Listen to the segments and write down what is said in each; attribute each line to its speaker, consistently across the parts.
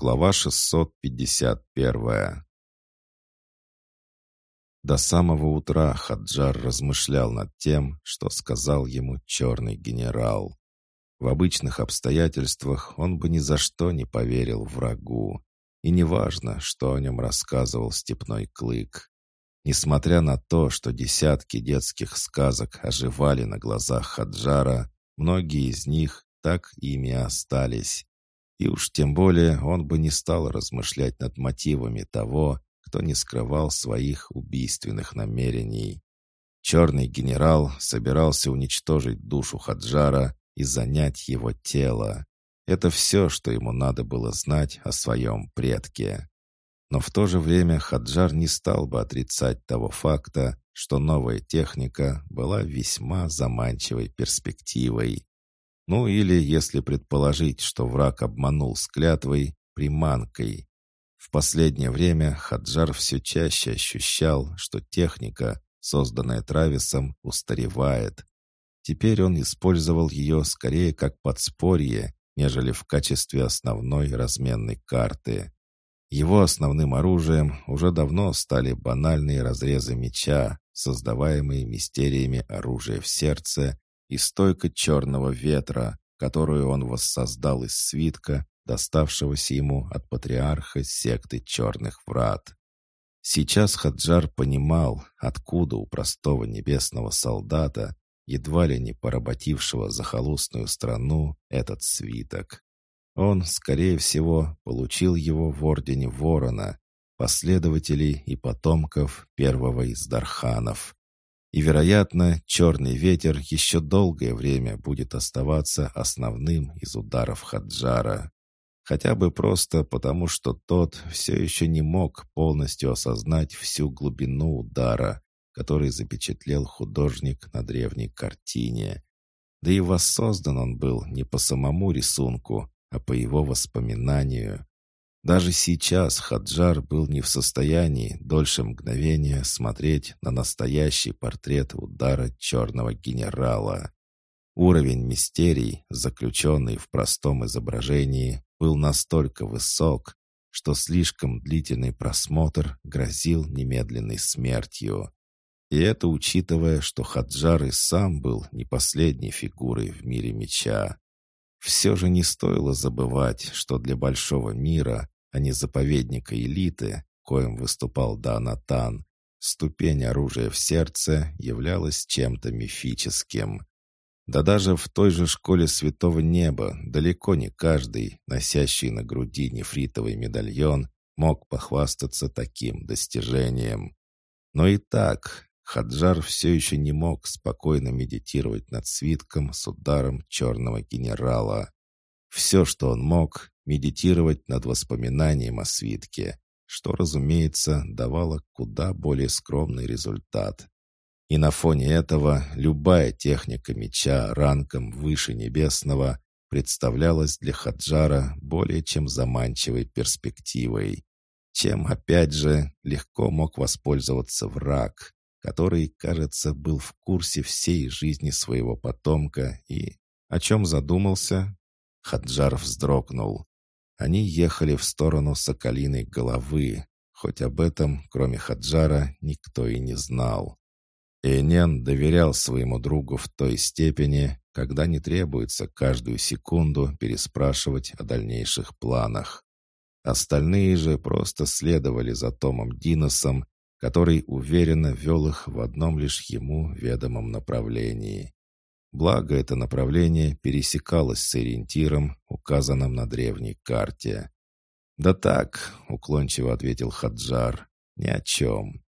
Speaker 1: Глава 651 До самого утра Хаджар размышлял над тем, что сказал ему черный генерал. В обычных обстоятельствах он бы ни за что не поверил врагу. И неважно, что о нем рассказывал степной клык. Несмотря на то, что десятки детских сказок оживали на глазах Хаджара, многие из них так ими остались. И уж тем более он бы не стал размышлять над мотивами того, кто не скрывал своих убийственных намерений. Черный генерал собирался уничтожить душу Хаджара и занять его тело. Это все, что ему надо было знать о своем предке. Но в то же время Хаджар не стал бы отрицать того факта, что новая техника была весьма заманчивой перспективой. Ну или, если предположить, что враг обманул с клятвой, приманкой. В последнее время Хаджар все чаще ощущал, что техника, созданная Трависом, устаревает. Теперь он использовал ее скорее как подспорье, нежели в качестве основной разменной карты. Его основным оружием уже давно стали банальные разрезы меча, создаваемые мистериями оружия в сердце, и стойка черного ветра, которую он воссоздал из свитка, доставшегося ему от патриарха секты черных врат. Сейчас Хаджар понимал, откуда у простого небесного солдата, едва ли не поработившего захолустную страну, этот свиток. Он, скорее всего, получил его в Ордене Ворона, последователей и потомков первого из Дарханов. И, вероятно, черный ветер еще долгое время будет оставаться основным из ударов Хаджара. Хотя бы просто потому, что тот все еще не мог полностью осознать всю глубину удара, который запечатлел художник на древней картине. Да и воссоздан он был не по самому рисунку, а по его воспоминанию. Даже сейчас Хаджар был не в состоянии дольше мгновения смотреть на настоящий портрет удара черного генерала. Уровень мистерий, заключенный в простом изображении, был настолько высок, что слишком длительный просмотр грозил немедленной смертью. И это учитывая, что Хаджар и сам был не последней фигурой в мире меча. Все же не стоило забывать, что для большого мира, а не заповедника элиты, коим выступал Данатан, ступень оружия в сердце являлась чем-то мифическим. Да даже в той же школе Святого Неба далеко не каждый, носящий на груди нефритовый медальон, мог похвастаться таким достижением. Но и так, Хаджар все еще не мог спокойно медитировать над свитком с ударом черного генерала. Все, что он мог, медитировать над воспоминанием о свитке, что, разумеется, давало куда более скромный результат. И на фоне этого любая техника меча ранком выше небесного представлялась для Хаджара более чем заманчивой перспективой, чем, опять же, легко мог воспользоваться враг, который, кажется, был в курсе всей жизни своего потомка и... О чем задумался? Хаджар вздрогнул. Они ехали в сторону Соколиной головы, хоть об этом, кроме Хаджара, никто и не знал. Энен доверял своему другу в той степени, когда не требуется каждую секунду переспрашивать о дальнейших планах. Остальные же просто следовали за Томом Диносом который уверенно вел их в одном лишь ему ведомом направлении. Благо это направление пересекалось с ориентиром, указанным на древней карте. «Да так», — уклончиво ответил Хаджар, — «ни о чем».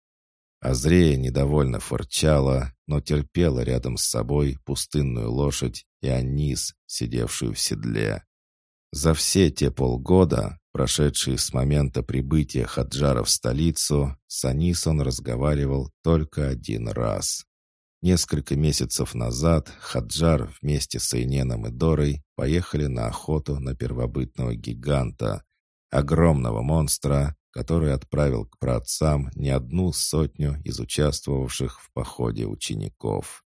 Speaker 1: Азрея недовольно фырчала, но терпела рядом с собой пустынную лошадь и Анис, сидевшую в седле. За все те полгода, прошедшие с момента прибытия Хаджара в столицу, с Анисон разговаривал только один раз. Несколько месяцев назад Хаджар вместе с Эйненом и Дорой поехали на охоту на первобытного гиганта, огромного монстра, который отправил к праотцам не одну сотню из участвовавших в походе учеников.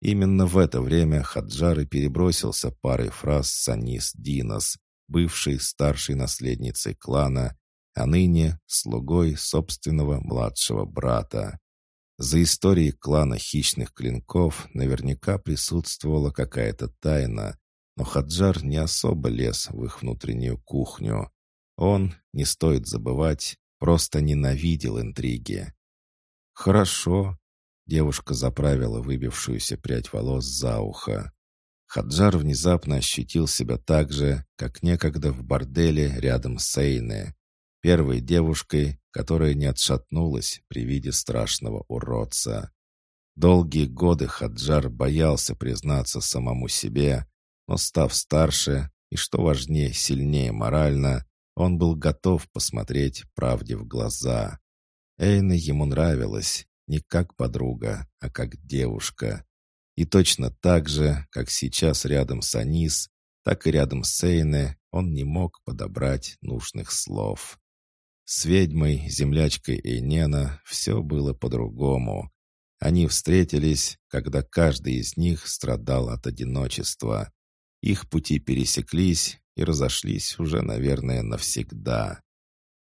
Speaker 1: Именно в это время Хаджар и перебросился парой фраз с Анис Динос, бывшей старшей наследницей клана, а ныне слугой собственного младшего брата. За историей клана хищных клинков наверняка присутствовала какая-то тайна, но Хаджар не особо лез в их внутреннюю кухню. Он, не стоит забывать, просто ненавидел интриги. «Хорошо», — девушка заправила выбившуюся прядь волос за ухо. Хаджар внезапно ощутил себя так же, как некогда в борделе рядом с Эйне, первой девушкой, которая не отшатнулась при виде страшного уродца. Долгие годы Хаджар боялся признаться самому себе, но став старше и, что важнее, сильнее морально, он был готов посмотреть правде в глаза. Эйна ему нравилась не как подруга, а как девушка. И точно так же, как сейчас рядом с Анис, так и рядом с Эйне он не мог подобрать нужных слов. С ведьмой, землячкой Эйнена все было по-другому. Они встретились, когда каждый из них страдал от одиночества. Их пути пересеклись и разошлись уже, наверное, навсегда.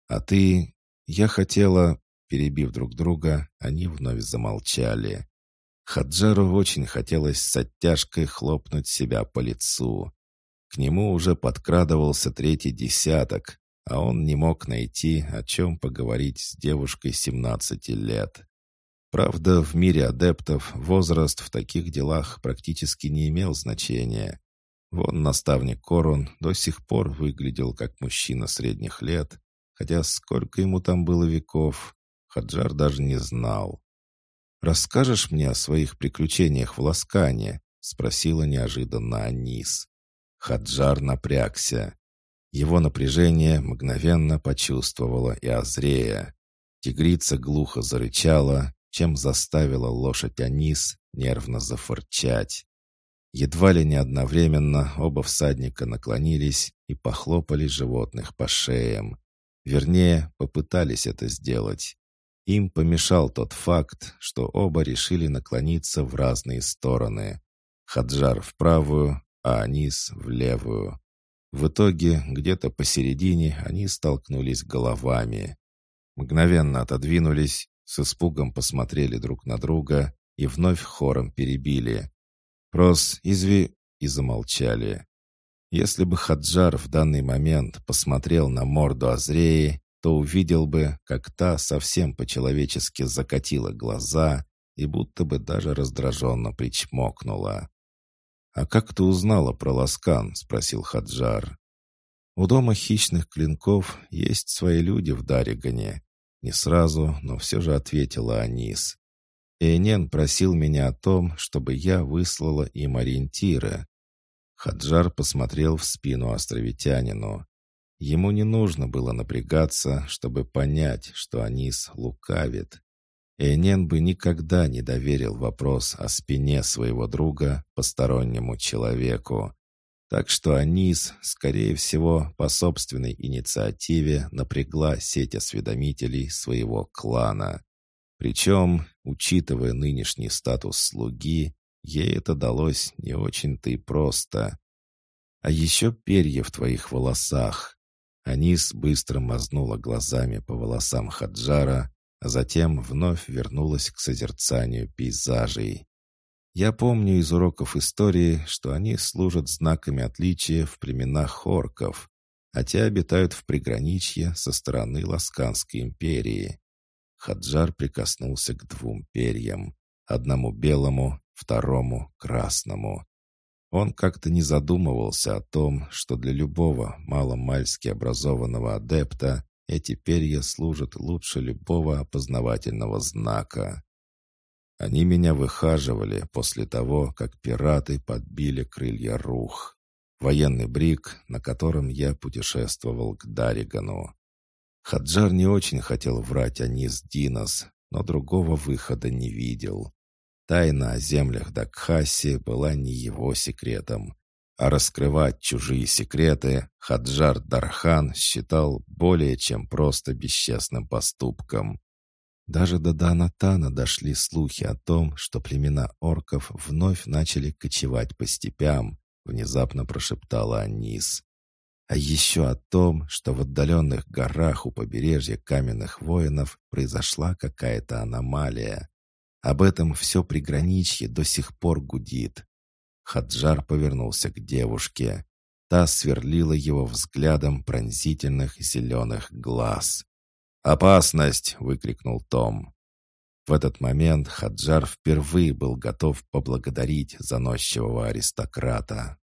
Speaker 1: А ты... Я хотела... Перебив друг друга, они вновь замолчали. Хаджару очень хотелось с оттяжкой хлопнуть себя по лицу. К нему уже подкрадывался третий десяток, а он не мог найти, о чем поговорить с девушкой 17 лет. Правда, в мире адептов возраст в таких делах практически не имел значения. Вон наставник Корун до сих пор выглядел как мужчина средних лет, хотя сколько ему там было веков, Хаджар даже не знал. «Расскажешь мне о своих приключениях в Ласкане?» — спросила неожиданно Анис. Хаджар напрягся. Его напряжение мгновенно почувствовала и Азрея. Тигрица глухо зарычала, чем заставила лошадь Анис нервно зафырчать. Едва ли не одновременно оба всадника наклонились и похлопали животных по шеям. Вернее, попытались это сделать. Им помешал тот факт, что оба решили наклониться в разные стороны. Хаджар в правую, а Анис в левую. В итоге, где-то посередине, они столкнулись головами. Мгновенно отодвинулись, с испугом посмотрели друг на друга и вновь хором перебили. «Прос, изви...» и замолчали. Если бы Хаджар в данный момент посмотрел на морду Азреи, то увидел бы, как та совсем по-человечески закатила глаза и будто бы даже раздраженно причмокнула. «А как ты узнала про Ласкан?» — спросил Хаджар. «У дома хищных клинков есть свои люди в Даригане». Не сразу, но все же ответила Анис. Эйнен просил меня о том, чтобы я выслала им ориентиры. Хаджар посмотрел в спину островитянину. Ему не нужно было напрягаться, чтобы понять, что Анис лукавит. Эйнен бы никогда не доверил вопрос о спине своего друга постороннему человеку. Так что Анис, скорее всего, по собственной инициативе напрягла сеть осведомителей своего клана. Причем, учитывая нынешний статус слуги, ей это далось не очень-то и просто. А еще перья в твоих волосах. Анис быстро мазнула глазами по волосам Хаджара, затем вновь вернулась к созерцанию пейзажей. Я помню из уроков истории, что они служат знаками отличия в племенах орков, а те обитают в приграничье со стороны Ласканской империи. Хаджар прикоснулся к двум перьям, одному белому, второму красному. Он как-то не задумывался о том, что для любого маломальски образованного адепта эти перья служат лучше любого опознавательного знака. Они меня выхаживали после того, как пираты подбили крылья рух. Военный брик, на котором я путешествовал к Даригану. Хаджар не очень хотел врать о Низ Динос, но другого выхода не видел. Тайна о землях Дакхаси была не его секретом. А раскрывать чужие секреты Хаджар Дархан считал более чем просто бесчестным поступком. Даже до Данатана дошли слухи о том, что племена орков вновь начали кочевать по степям, внезапно прошептала Анис. а еще о том, что в отдаленных горах у побережья каменных воинов произошла какая-то аномалия. Об этом все приграничье до сих пор гудит. Хаджар повернулся к девушке. Та сверлила его взглядом пронзительных зеленых глаз. «Опасность!» — выкрикнул Том. В этот момент Хаджар впервые был готов поблагодарить заносчивого аристократа.